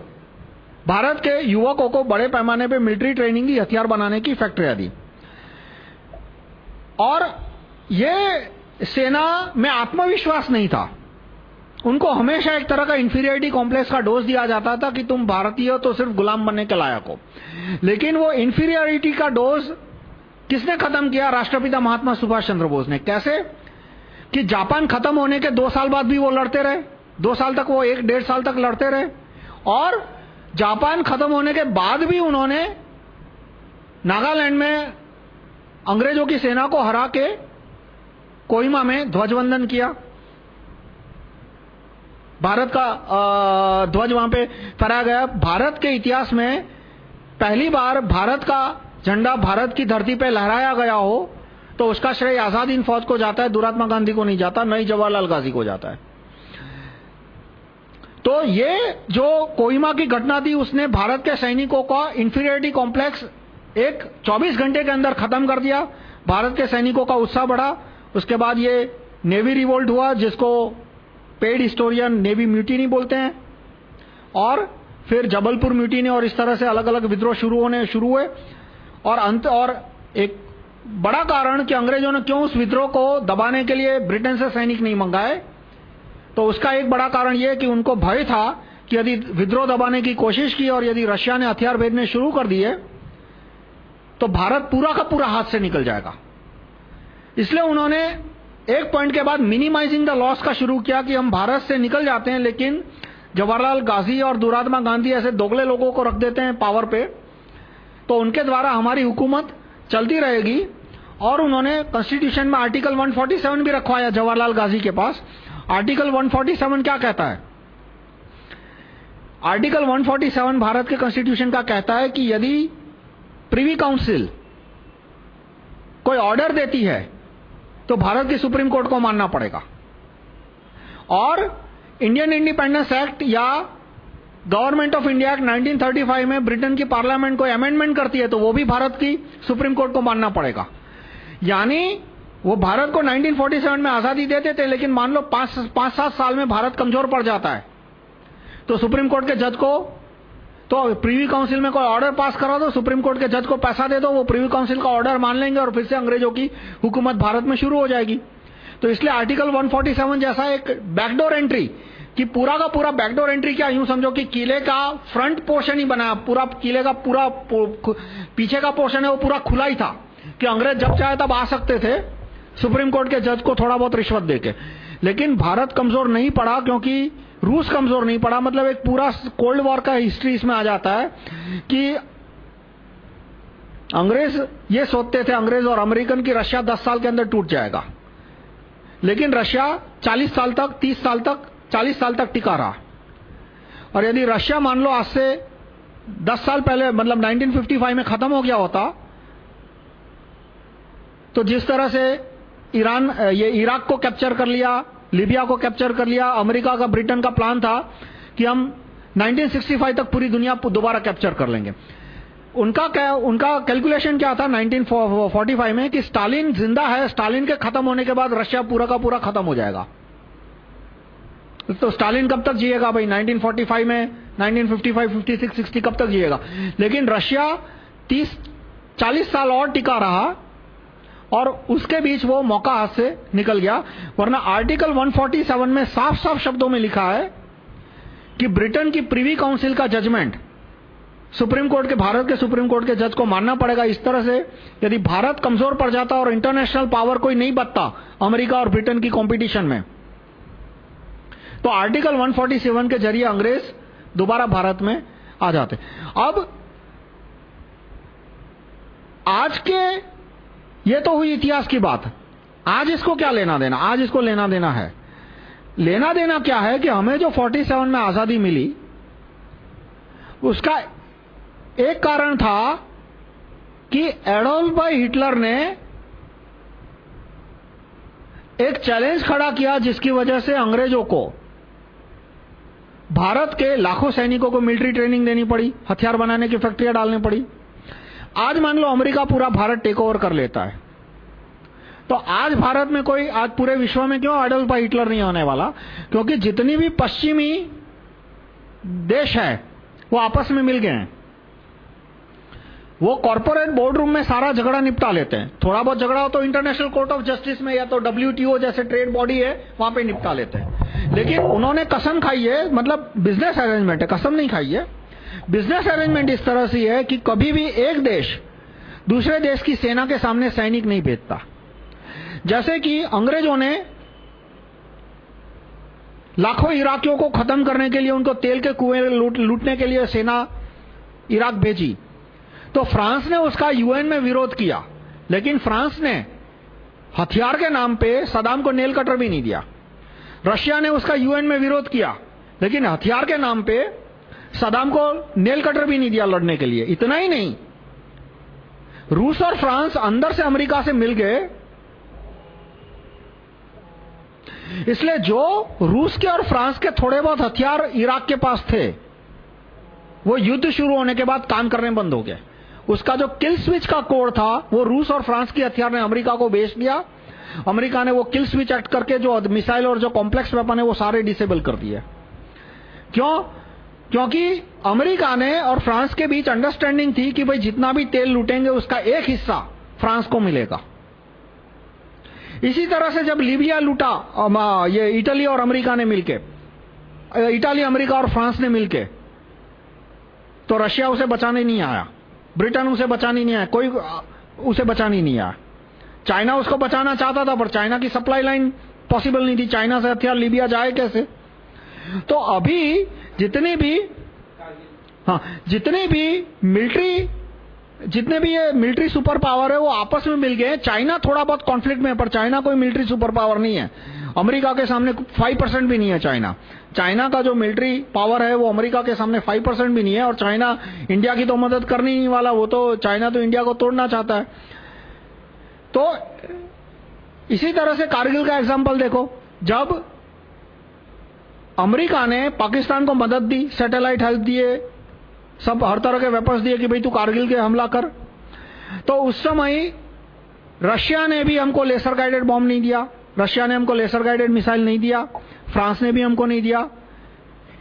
भारत के युवकों को बड़े पैमाने पे मिलिट्री ट्रेनिंग की हथियार बनाने की फैक्ट्रियाँ दी। और ये सेना में आत्मविश्वास नहीं था। उनको हमेशा एक तरह का इंफीरियरिटी कॉम्प्लेक्स का डोज दिया जाता था कि तुम भारतीय हो तो सिर्फ़ गुलाम बनने के लायक हो। लेकिन वो इंफीरियरिटी का डोज किसने खत्म किया? राष्ट्रपिता महात्मा सुभाष चंद्र बोस ने। कैसे? कि जापान खत्म होने के दो साल बाद भी वो लड़ते रहे। दो साल तक वो एक, डेढ़ साल तक लड़ते रहे। और जापान खत्म होने के बाद भी उन्होंने नागालैंड में अंग्रेज़ों की सेना को हरा के कोहिमा में ध्वजवंदन किया। भारत का ध्वज वहाँ पे फहराया गया। भारत के इतिहास में पहली बार भारत का झंडा भारत की धरती पे लहराया गया हो तो उसका श्रेय आज़ाद इन फौज को जाता है, दुरात्मा गांधी को नहीं जाता नहीं जवाहरलाल गांधी को जाता है। तो ये जो कोहिमा की घटना थी, उसने भारत के सैनिकों का इंफीरियरिटी कॉम्प्लेक्स एक 24 घंटे के अंदर खत्म कर दिया। भारत के सैनिकों का उत्साह बढ़ा। उसके बाद ये नेवी रिवोल्ट हुआ, जिसको पेड हिस्टोरियन नेवी म्यूटिनी बोलते हैं। और फिर जबलपुर म्यूटिनी और इस तरह से अलग-अलग विद्रोह शुरू होने, शुरू हुए। और अंत, और एक बड़ा कारण कि अंग्रेज़ों ने क्यों उस विद्रोह को दबाने के लिए ब्रिटेन से सैनिक नहीं मंगाए तो उसका एक बड़ा कारण यह कि उनको भय था कि यदि विद्रोह दबाने की कोशिश की और यदि रशिया ने हथियार भेजने शुरू कर दिए तो भारत पूरा का पूरा हाथ से निकल जाएगा। इसलिए उन्होंने एक पॉइंट के बाद मिनिमाइजिंग द लॉस का शुरू किया कि हम भारत से निकल जाते हैं, लेकिन जवाहरलाल गांधी और दुरात्मा गांधी ऐसे दोगले लोगों को रख देते हैं पावर पे तो उनके द्वारा हमारी हुकूमत चलती रहेगी। और उन्होंने कॉन्स्टिट्यूशन में आर्टिकल 147 भी रखवाया जवाहरलाल गांधी के पास। आर्टिकल 147 क्या कहता है? आर्टिकल 147 भारत के कॉन्स्टिट्यूशन का कहता है कि यदि प्रीवी काउंसिल कोई ऑर्डर देती है तो भारत की सुप्रीम कोर्ट को मानना पड़ेगा। और इंडियन इंडिपेंडेंस एक्ट या गवर्नमेंट ऑफ़ इंडिया एक्ट 1935 में ब्रिटेन की पार्लियामेंट को अमेंडमेंट करती है तो वो भी भारत की सुप्रीम कोर्ट को मानना पड़ेगा। यानी वो भारत को 1947 में आज़ादी देते थे, लेकिन मान लो पाँच पाँच सात साल में भारत कमज़ोर पड़ जाता है। तो सुप्रीम कोर्ट के जज को तो प्रीवी काउंसिल में कोई ऑर्डर पास करा दो, सुप्रीम कोर्ट के जज को पैसा दे दो, वो प्रीवी काउंसिल का ऑर्डर मान लेंगे और फिर से अंग्रेज़ों की हुकूमत भारत में शुरू हो जाएगी। तो इसलिए आर्टिकल 147 जैसा एक बैकडोर एंट्री कि पूरा का पूरा बैकडोर एंट्री क्या, यूँ समझो कि किले का फ्रंट पोर्शन ही बनाया पूरा किले का पूरा पीछे का पोर्शन है, वो पूरा खुला ही था। कि अंग्रेज़ जब चाहे तब आ सकते थे सुप्रीम कोर्ट के जज को थोड़ा बहुत रिश्वत देके। लेकिन भारत कमज़ोर नहीं पड़ा क्योंकि रूस कमज़ोर नहीं पड़ा। मतलब एक पूरा कोल्ड वॉर का हिस्ट्री इसमें आ जाता है कि अंग्रेज़ ये सोचते थे, अंग्रेज़ और अमेरिकन की रशिया 10 साल के अंदर टूट जाएगा। लेकिन रशिया 40 साल तक 30 साल तक 40 साल तक टिका रहा। और यदि रशिया मान लो आज से 10 साल पहले मतलब 1955 में खत्म हो गया होता तो जिस तरह से ईरान ये इराक को कैप्चर कर लिया, लीबिया को कैप्चर कर लिया, अमेरिका का, ब्रिटेन का प्लान था कि हम 1965 तक पूरी दुनिया दोबारा कैप्चर कर लेंगे। उनका क्या उनका कैलकुलेशन क्या था 1945 में कि स्टालिन ज़िंदा है, स्टालिन के खत्म होने के बाद रशिया पूरा का पूरा खत्म हो जाएगा। तो स्टालिन कब तक जिएगा भाई? 1945 में 1955 56 60 कब तक जिएगा? लेकिन रशिया 30 40 साल और टिका रहा और उसके बीच वो मौका हाथ से निकल गया। वरना आर्टिकल 147 में साफ़ साफ़ शब्दों में लिखा है कि ब्रिटेन की प्रीवी काउंसिल का जजमेंट, सुप्रीम कोर्ट के, भारत के सुप्रीम कोर्ट के जज को मानना पड़ेगा इस तरह से, यदि भारत कमज़ोर पड़ जाता और इंटरनेशनल पावर कोई नहीं बचता अमेरिका और ब्रिटेन की कंपटीशन में। तो आर्टिकल 147 के ज़रिए अंग्रेज़ दोबारा भारत में आ जाते। अब आज के ये तो हुई इतिहास की बात। आज इसको क्या लेना देना? आज इसको लेना देना है। लेना देना क्या है कि हमें जो 47 में आज़ादी मिली, उसका एक कारण था कि एडोल्फ भाई हिटलर ने एक चैलेंज खड़ा किया जिसकी वजह से अंग्रेज़ों को, भारत के लाखों सैनिकों को मिलिट्री ट्रेनिंग देनी पड़ी, हथियार बनाने की फैक्ट्रियाँ डालनी पड़ी। आज मान लो अमेरिका पूरा भारत टेक ओवर कर लेता है। तो आज भारत में कोई, आज पूरे विश्व में क्यों एडल्फ भाई हिटलर नहीं होने वाला? क्योंकि जितनी भी पश्चिमी देश है, वो आपस में मिल गए हैं। वो कॉर्पोरेट बोर्ड रूम में सारा झगड़ा निपटा लेते हैं। थोड़ा बहुत झगड़ा हो तो इंटरनेशनल कोर्ट ऑफ़ जस्टिस में या तो डब्ल्यूटीओ जैसे ट्रेड बॉडी है, वहाँ पे निपटा लेते हैं। लेकिन उन्होंने कसम खाई है मतलब बिज़नेस अरेंजमेंट है, कसम नहीं खाई है। बिज़नेस अरेंजमेंट इस तरह से है कि कभी भी एक देश दूसरे देश की सेना के सामने सैनिक नहीं भेजता। जैसे कि अंग्रेज़ों ने लाखों इराकियों को खत्म करने के लिए उनको तेल के कुएँ लूट, लूटने के लिए सेना इराक भेजी। तो फ्रांस ने उसका यूएन में विरोध किया लेकिन फ्रांस ने हथियार के नाम पे सदाम को नेल कटर भी नहीं दिया। रशिया ने उसका यूएन में विरोध किया लेकिन हथियार के नाम पे सदाम को नेल कटर भी नहीं दिया लड़ने के लिए, इतना ही नहीं। रूस और फ्रांस अंदर से अमेरिका से मिल गए। इसलिए जो रूस के और फ्रांस के थोड़े बहुत हथियार इराक के पास थे, वो युद्ध शुरू होने के बाद काम करने बंद हो गए। उसका जो किल स्विच का कोड था, वो रूस और फ्रांस के हथियार ने अमेरिका को बेच दिया। अमेरिका ने वो किल स्विच एक्ट करके जो मिसाइल और जो कॉम्प्लेक्स वेपन है, वो सारे डिसेबल कर दिए। क्यों? क्योंकि अमेरिका ने और फ्रांस के बीच अंडरस्टैंडिंग थी कि भाई जितना भी तेल लूटेंगे, उसका एक हिस्सा फ्रांस को मिलेगा। इसी तरह से जब लीबिया लूटा ये इटली और अमेरिका ने मिलके इटली, अमेरिका और फ्रांस ने मिलके तो रशिया उसे बचाने नहीं आया। ब्रिटेन उसे बचाने नहीं आया। कोई उसे बचाने नहीं आया। चाइना उसको बचाना चाहता था, पर चाइना की सप्लाई लाइन पॉसिबल नहीं थी। चाइना से हथियार लीबिया जाए कैसे? तो अभी जितने भी हाँ जितने भी मिलिट्री जितने भी ये मिलिट्री सुपर पावर है, वो आपस में मिल गए चाइना थोड़ा बहुत कॉन्फ्लिक्ट में है, पर चाइना कोई मिलिट्री सुपर पावर नहीं है। अमेरिका के सामने 5 परसेंट भी नहीं है चाइना चाइना का जो मिलिट्री पावर है, वो अमेरिका के सामने 5 परसेंट भी नहीं है, और चाइना इंडिया की तो मदद करने नहीं वाला, वो तो चाइना तो इंडिया को तोड़ना चाहता है। तो इसी तरह से कारगिल का एग्ज़ाम्पल देखो। जब अमेरिका ने पाकिस्तान को मदद दी सैटेलाइट हेल्प दिए, सब हर तरह के वेपन्स दिए कि भाई तू कारगिल के हमला कर। तो उस समय रशिया ने भी हमको लेसर गाइडेड बॉम्ब नहीं दिया, रशिया ने हमको लेसर गाइडेड मिसाइल नहीं दिया, फ्रांस ने भी हमको नहीं दिया।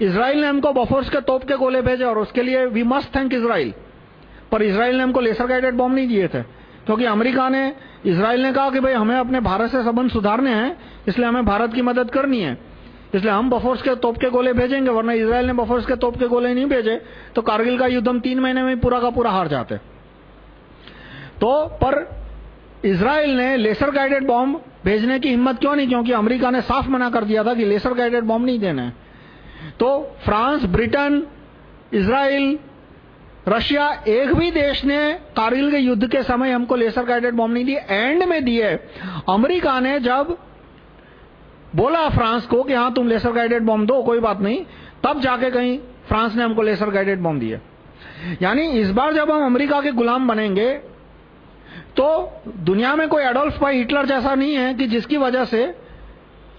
इसराइल ने हमको बफोर्स के तोप के गोले भेजे और उसके लिए वी मस्ट थैंक इसराइल पर इसराइल ने हमको लेसर गाइडेड बॉम्ब नहीं दिए थे, क्योंकि अमेरिका ने इसराइल ने कहा कि भाई हमें अपने भारत से संबंध सुधारने हैं, इसलिए हमें भारत की मदद करनी है। इसलिए हम बफोर्स के तोप के गोले भेजेंगे, वरना इसराइल ने बफोर्स के तोप के गोले नहीं भेजे तो कारगिल का युद्ध हम तीन महीने में पूरा का पूरा हार जाते। तो पर इसराइल ने लेसर गाइडेड बॉम्ब भेजने की हिम्मत क्यों नहीं, क्योंकि अमेरिका ने साफ़ मना कर दिया था कि लेसर गाइडेड बॉम्ब नहीं देना तो फ्रांस, ब्रिटेन, इसराइल, रशिया, एक भी देश ने कारगिल के युद्ध के समय हमको लेसर गाइडेड बॉम्ब नहीं दिए, एंड में दिए। अमेरिका ने जब बोला फ्रांस को कि हाँ तुम लेसर गाइडेड बॉम्ब दो, कोई बात नहीं। तब जाके कहीं फ्रांस ने हमको लेसर गाइडेड बॉम्ब दिए यानी इस बार जब हम अमेरिका के गुलाम बनेंगे तो दुनिया में कोई एडोल्फ भाई हिटलर जैसा नहीं है कि जिसकी वजह से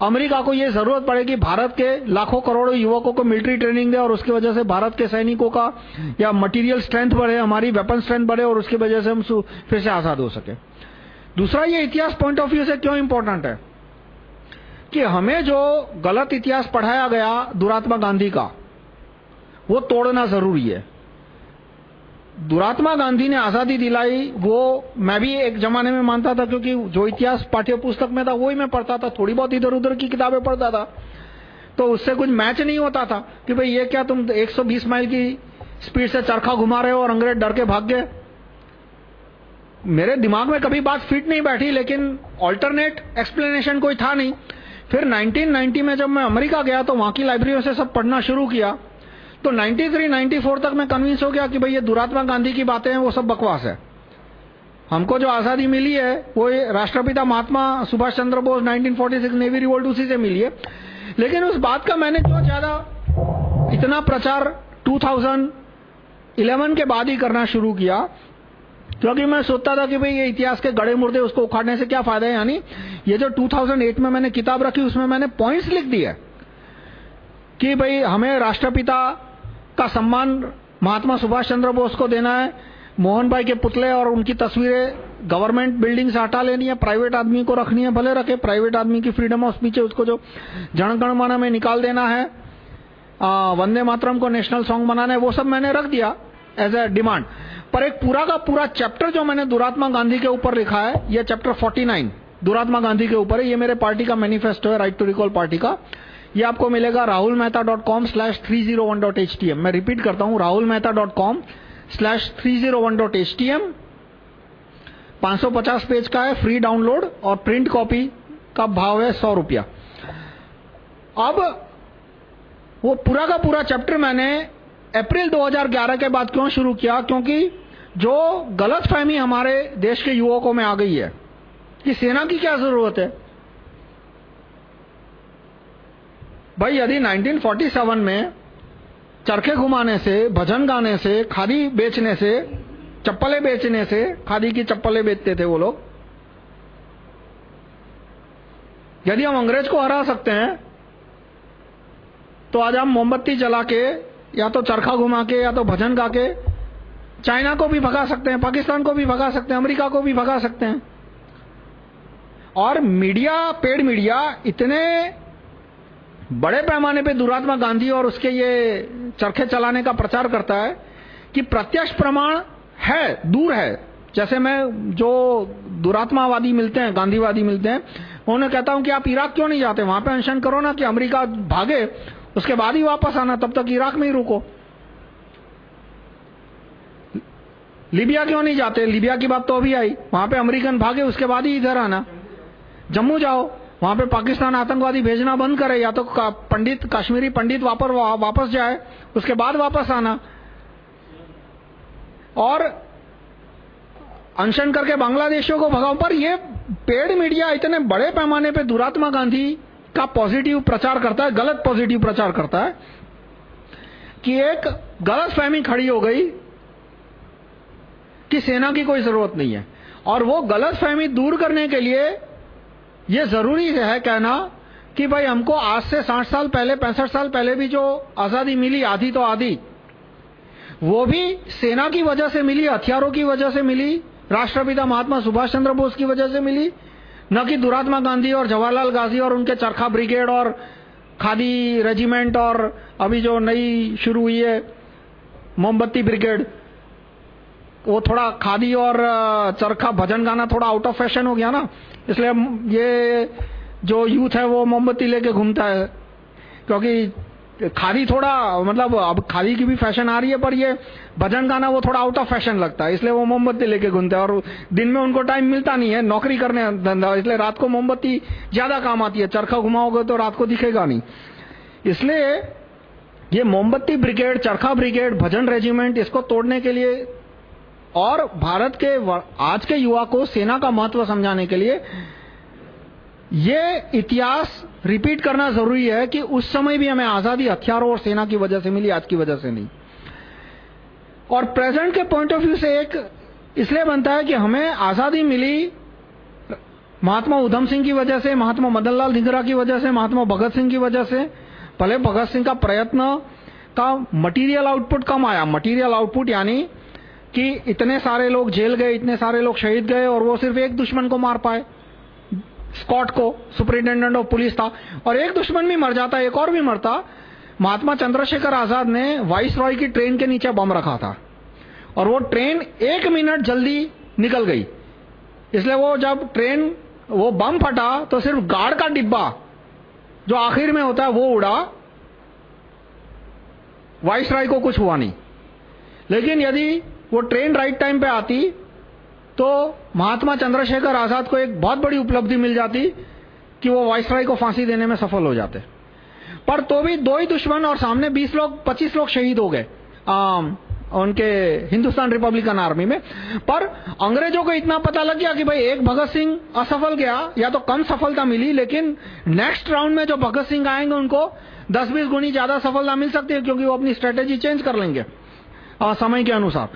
अमेरिका को यह ज़रूरत पड़ेगी भारत के लाखों करोड़ों युवकों को मिलिट्री ट्रेनिंग दे और उसकी वजह से भारत के सैनिकों का या मटेरियल स्ट्रेंथ बढ़े, हमारी वेपन स्ट्रेंथ बढ़े और उसकी वजह से हम फिर से आज़ाद हो सके। दूसरा ये इतिहास पॉइंट ऑफ़ व्यू से क्यों इंपॉर्टेंट है? कि हमें जो गलत इतिहास पढ़ाया गया दुरात्मा गांधी का, वो तोड़ना ज़रूरी है। दुरात्मा गांधी ने आज़ादी दिलाई, वो मैं भी एक जमाने में मानता था, क्योंकि जो इतिहास पाठ्य पुस्तक में था वो ही मैं पढ़ता था, थोड़ी बहुत इधर उधर की किताबें पढ़ता था। तो उससे कुछ मैच नहीं होता था कि भाई ये क्या तुम 120 माइल की स्पीड से चरखा घुमा रहे हो और अंग्रेज़ डर के भाग गए? मेरे दिमाग में कभी बात फिट नहीं बैठी, लेकिन ऑल्टरनेट एक्सप्लेनेशन कोई था नहीं। फिर 1990 में जब मैं अमेरिका गया तो वहाँ की लाइब्रेरियों से सब पढ़ना शुरू किया। तो 93, 94 तक मैं कन्विंस हो गया कि भाई ये दुरात्मा गांधी की बातें हैं वो सब बकवास है। हमको जो आज़ादी मिली है वो राष्ट्रपिता महात्मा सुभाष चंद्र बोस 1946 नेवी रिवोल्ट उसी से मिली है। लेकिन उस बात का मैंने क्यों ज़्यादा इतना प्रचार 2011 के बाद ही करना शुरू किया। क्योंकि मैं सोचता था कि भाई ये इतिहास के गड़े मुर्दे उसको उखाड़ने से क्या फ़ायदा है? यानी ये जो 2008 में मैंने किताब रखी, उसमें मैंने पॉइंट्स लिख दिए कि भाई हमें राष्ट्रपिता का सम्मान महात्मा सुभाष चंद्र बोस को देना है, मोहन भाई के पुतले और उनकी तस्वीरें गवर्नमेंट बिल्डिंग से हटा लेनी है प्राइवेट आदमी को रखनी है, भले रखे प्राइवेट आदमी की फ्रीडम ऑफ़ स्पीच है उसको जो जनगणमाना में निकाल देना है वंदे मातरम को नेशनल सॉन्ग बनाना है, वो सब मैंने रख दिया एज ए डिमांड पर एक पूरा का पूरा चैप्टर जो मैंने दुरात्मा गांधी के ऊपर लिखा है यह चैप्टर 49 दुरात्मा गांधी के ऊपर है। ये मेरे पार्टी का मैनिफेस्टो है राइट टू रिकॉल पार्टी का। ये आपको मिलेगा Rahul Mehta dot com slash three zero one dot H T M मैं रिपीट करता हूँ Rahul Mehta dot com slash three zero one dot H T M सौ पचास पेज का है फ्री डाउनलोड और प्रिंट कॉपी का भाव है सौ रुपया। अब वो पूरा का पूरा चैप्टर मैंने अप्रैल 2011 के बाद क्यों शुरू किया? क्योंकि जो गलत फहमी हमारे देश के युवकों में आ गई है कि सेना की क्या ज़रूरत है? भाई, यदि 1947 में चरखे घुमाने से, भजन गाने से, खादी बेचने से, चप्पलें बेचने से, खादी की चप्पलें बेचते थे वो लोग, यदि हम अंग्रेज़ को हरा सकते हैं तो आज हम मोमबत्ती जला के या तो चरखा घुमा के, या तो भजन गा के, चाइना को भी भगा सकते हैं, पाकिस्तान को भी भगा सकते हैं, अमेरिका को भी भगा सकते हैं। और मीडिया, पेड मीडिया, इतने बड़े पैमाने पे दुरात्मा गांधी और उसके ये चरखे चलाने का प्रचार करता है कि प्रत्यक्ष प्रमाण है, दूर है। जैसे मैं, जो दुरात्मावादी मिलते हैं, गांधीवादी मिलते हैं, उन्हें कहता हूँ कि आप इराक क्यों नहीं जाते? वहाँ पे अनशन करो ना कि अमेरिका भागे उसके बाद ही वापस आना, तब तक इराक में ही रुको। लीबिया क्यों नहीं जाते? लीबिया की बात तो अभी आई। वहाँ पे अमेरिकन भागे, उसके बाद ही इधर आना। जम्मू जाओ, वहाँ पे पाकिस्तान आतंकवादी भेजना बंद करे, या तो पंडित, कश्मीरी पंडित वापर वापस जाए, उसके बाद वापस आना। और अनशन करके बांग्लादेशियों को भगाओ पर ये पेड मीडिया इतने बड़े पैमाने पे दुरात्मा गांधी का पॉजिटिव प्रचार करता है गलत पॉजिटिव प्रचार करता है कि एक गलत फहमी खड़ी हो गई कि सेना की कोई ज़रूरत नहीं है। और वो गलत फहमी दूर करने के लिए ये ज़रूरी है कहना कि भाई हमको आज से 60 साल पहले, 65 साल पहले भी जो आज़ादी मिली, आधी तो आधी, वो भी सेना की वजह से मिली, हथियारों की वजह से मिली, राष्ट्रपिता महात्मा सुभाष चंद्र बोस की वजह से मिली, न कि दुरात्मा गांधी और जवाहरलाल गांधी और उनके चरखा ब्रिगेड और खादी रेजिमेंट और अभी जो नई शुरू हुई है, मोमबत्ती ब्रिगेड, वो थोड़ा खादी और चरखा भजन गाना थोड़ा आउट ऑफ़ फ़ैशन हो गया ना। इसलिए ये जो यूथ है वो मोमबत्ती लेके घूमता है, क्योंकि खादी थोड़ा मतलब अब खादी की भी फ़ैशन आ रही है, पर ये भजन गाना वो थोड़ा आउट ऑफ़ फ़ैशन लगता है, इसलिए वो मोमबत्ती लेके घूमते हैं, और दिन में उनको टाइम मिलता नहीं है, नौकरी करने धंधा, इसलिए रात को मोमबत्ती ज़्यादा काम आती है, चरखा घुमाओगे तो रात को दिखेगा नहीं। इसलिए ये मोमबत्ती ब्रिगेड चरखा ब्रिगेड भजन रेजिमेंट इसको तोड़ने के लिए और भारत के आज के युवा को सेना का महत्व समझाने के लिए ये इतिहास रिपीट करना ज़रूरी है कि उस समय भी हमें आज़ादी हथियारों और सेना की वजह से मिली, आज की वजह से नहीं। और प्रेजेंट के पॉइंट ऑफ़ व्यू से एक इसलिए बनता है कि हमें आज़ादी मिली महात्मा उधम सिंह की वजह से, महात्मा मदन लाल धिंगरा की वजह से, महात्मा भगत सिंह की वजह से। भले भगत सिंह का प्रयत्न का मटेरियल आउटपुट कम आया। मटेरियल आउटपुट यानी कि इतने सारे लोग जेल गए, इतने सारे लोग शहीद गए और वो सिर्फ़ एक दुश्मन को मार पाए। स्कॉट को, सुपरिटेंडेंट ऑफ़ पुलिस था, और एक दुश्मन भी मर जाता, एक और भी मरता। महात्मा चंद्रशेखर आज़ाद ने वाइस रॉय की ट्रेन के नीचे बम रखा था। और वो ट्रेन एक मिनट जल्दी निकल गई। इसलिए वो जब ट्रेन, वो बम फटा तो सिर्फ़ गार्ड का डिब्बा जो आखिर में होता है, वो उड़ा। वाइस रॉय को कुछ हुआ नहीं। लेकिन यदि वो ट्रेन राइट टाइम पे आती तो महात्मा चंद्रशेखर आज़ाद को एक बहुत बड़ी उपलब्धि मिल जाती कि वो वाइसराय को फांसी देने में सफल हो जाते। पर तो भी दो ही दुश्मन और सामने 20 लोग 25 लोग शहीद हो गए उनके हिंदुस्तान रिपब्लिकन आर्मी में। पर अंग्रेज़ों को इतना पता लग गया कि भाई एक भगत सिंह असफल गया या तो कम सफलता मिली लेकिन नेक्स्ट राउंड में जो भगत सिंह आएँगे उनको 10-20 गुनी ज़्यादा सफलता मिल सकती है क्योंकि वो अपनी स्ट्रेटेजी चेंज कर लेंगे आ, समय के अनुसार।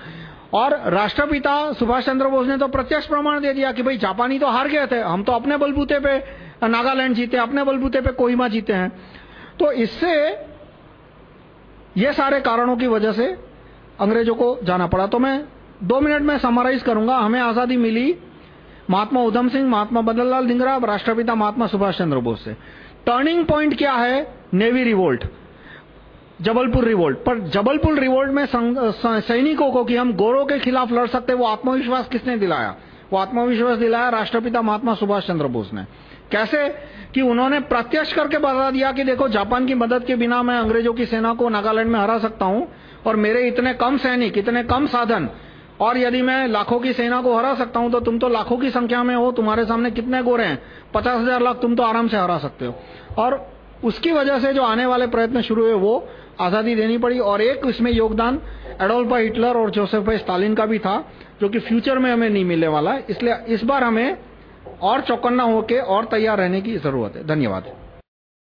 और राष्ट्रपिता सुभाष चंद्र बोस ने तो प्रत्यक्ष प्रमाण दे दिया कि भाई जापानी तो हार गए थे। हम तो अपने बलबूते पे, नागालैंड जीते, अपने बलबूते पे कोहिमा जीते हैं। तो इससे ये सारे कारणों की वजह से अंग्रेज़ों को जाना पड़ा। तो मैं दो मिनट में समराइज करूँगा। हमें आज़ादी मिली महात्मा उधम सिंह, महात्मा बदललाल धिंगरा, राष्ट्रपिता महात्मा सुभाष चंद्र बोस से। टर्निंग पॉइंट क्या है? Navy revolt Jabalpur revolt. पर जबलपुर रिवोल्ट में सैनिकों को कि हम गोरों के खिलाफ लड़ सकते, वो आत्मविश्वास किसने दिलाया? वो आत्मविश्वास दिलाया राष्ट्रपिता महात्मा सुभाष चंद्र बोस ने। कैसे? कि उन्होंने प्रत्यक्ष करके बता दिया कि देखो, जापान की मदद के बिना मैं अंग्रेज़ों की सेना को नागालैंड में हरा सकता हूँ, और मेरे इतने कम सैनिक, इतने कम साधन, और यदि मैं लाखों की सेना को हरा सकता हूँ तो तुम तो लाखों की संख्या में हो, तुम्हारे सामने कितने गोरे हैं? पचास हज़ार लाख तुम तो आराम से हरा सकते हो। और उसकी वजह से जो आने वाले प्रयत्न शुरू हुए, वो आज़ादी देनी पड़ी और एक इसमें योगदान एडोल्फा हिटलर और जोसेफ भाई स्टालिन का भी था, जो कि फ्यूचर में हमें नहीं मिलने वाला। है इसलिए इस बार हमें और चौकन्ना होकर और तैयार रहने की ज़रूरत है। धन्यवाद।